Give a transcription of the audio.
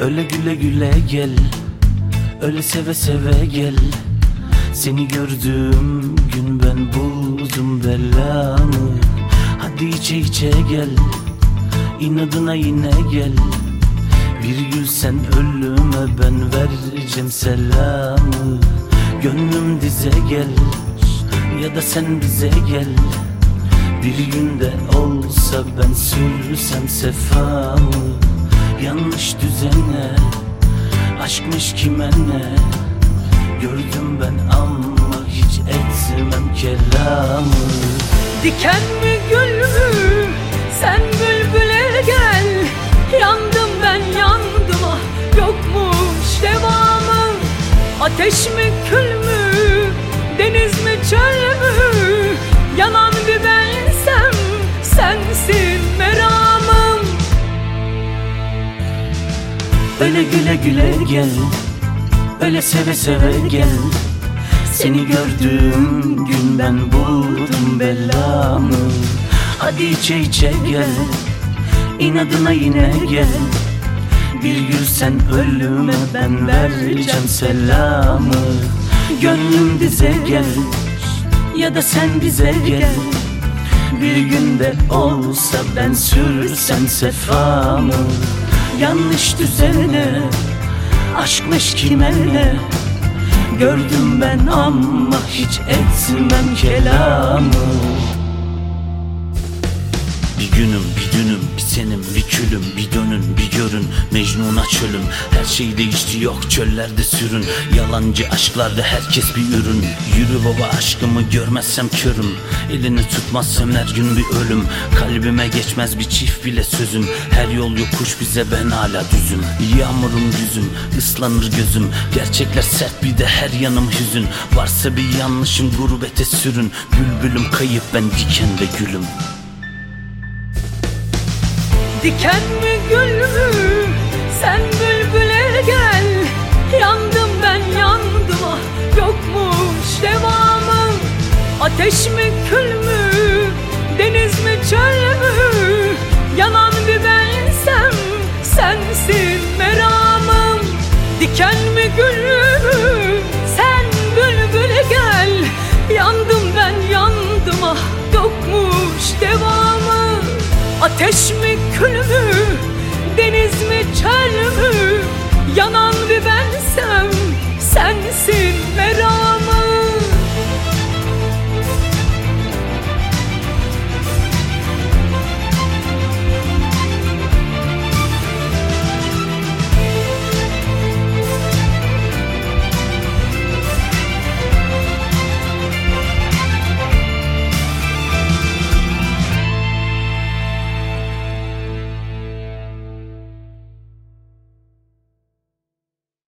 Öyle güle güle gel Öyle seve seve gel. Seni gördüğüm gün ben buldum belamı Hadi içe içe gel İnadına yine gel. Bir gün sen ölüme ben vereceğim selamı. Gönlüm dize gel Ya da sen bize gel. Bir günde olsa ben sürsem sefamı Yanlış düzene Aşkmış kime ne Gördüm ben ama hiç etmem kelamı. Diken mi gül mü sen bülbüle gel. Yandım ben yandım ah. Yokmuş devamı. Ateş mi kül mü? Deniz mi çöl mü? Yanan Öyle güle güle gel Öyle seve seve gel. Seni gördüğüm gün ben buldum belamı. Hadi içe içe gel İnadına yine gel. Bir gün sen ölüme ben vereceğim selamı. Gönlüm dize gel Ya da sen bize gel. Bir günde olsa ben sürsem sefamı Yanlış düzene Aşkmış kime ne Gördüm ben ama hiç etmem kelamı bir günüm, bir dünüm, bir senim, bir külüm, bir dönün, bir görün. Mecnun'a çölüm, her şey değişti yok çöllerde sürün. Yalancı aşklarda herkes bir ürün. Yürü baba aşkımı görmezsem körüm. Elini tutmazsam her gün bir ölüm. Kalbime geçmez bir çift bile sözüm. Her yol yokuş bize ben hala düzüm. Yağmurum yüzüm, ıslanır gözüm. Gerçekler sert bir de her yanım hüzün. Varsa bir yanlışım gurbete sürün. Bülbülüm kayıp ben dikende gülüm Diken mi gül mü sen bülbüle gel. Yandım ben yandım ah. Yokmuş devamı Ateş mi kül mü? Deniz mi çöl mü? Yanan bir bensem sensin meramım. Diken mi gül mü sen bülbüle gel. Yandım ben yandım ah. Yokmuş devamı Ateş mi